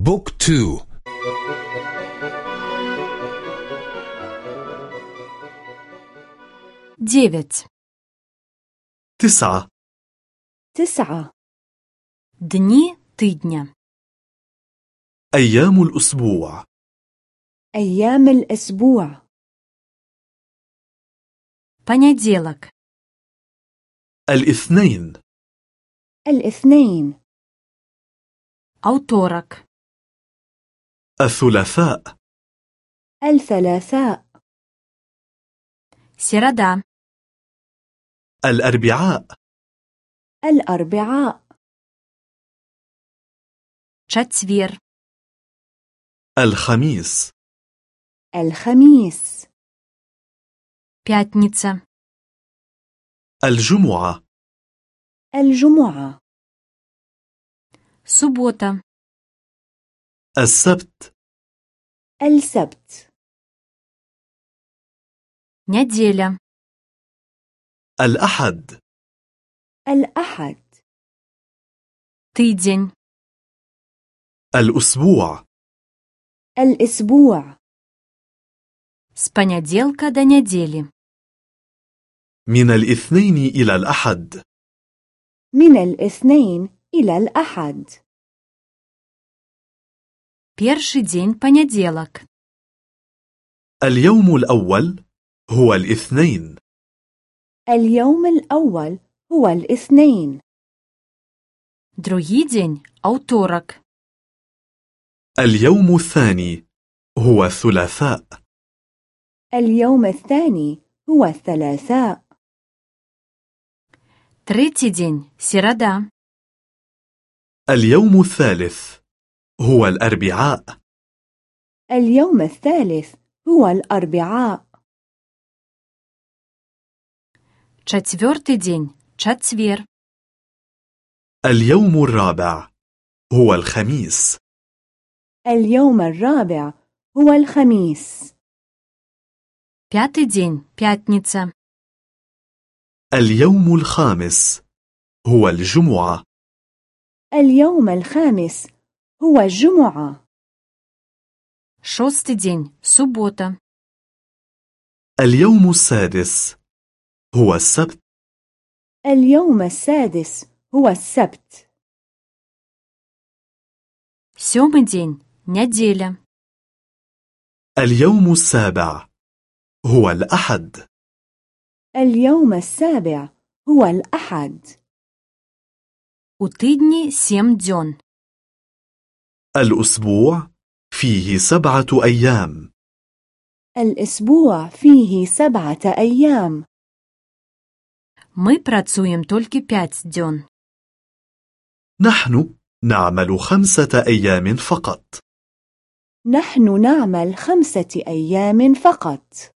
بوك تو девять تسعة تسعة дни тыдня أيام الأسبوع أيام الأسبوع понеделок الاثنين الاثنين autorok الثلاثاء الثلاثاء середа الأربعاء الأربعاء четвер الخميس الخميس пятница الجمعة الجمعة суббота السبت السبت неделя الأحد الأحد тыдень الأسبوع الأسبوع с понеделка до недели من الاثنين إلى الأحد من الاثنين إلى الأحد первый день понеделок اليوم الأول هو الاثنين اليوم الأول هو الاثنين другий день autorok اليوم الثاني هو الثلاثاء اليوم الثاني هو الثلاثاء третий день середа اليوم الثالث هو الأربعاء اليوم الثالث هو الأربعاء четвертый день четвер اليوم الرابع هو الخميس اليوم الرابع هو الخميس пятый день пятница اليوم الخامس هو الجمعة اليوم الخامس هو الجمعة шестый день суббота اليوم السادس هو السبت اليوم السادس هو السبت седьмый день неделя اليوم السابع هو الأحد اليوم السابع هو الأحد у тыдні семь дзён الأسبوع فيه سبعة أيام الأسبوع فيه سبعة أيام мы працуем толькі пять дзён نحن نعمل خمسة أيام فقط نحن نعمل خمسة أيام فقط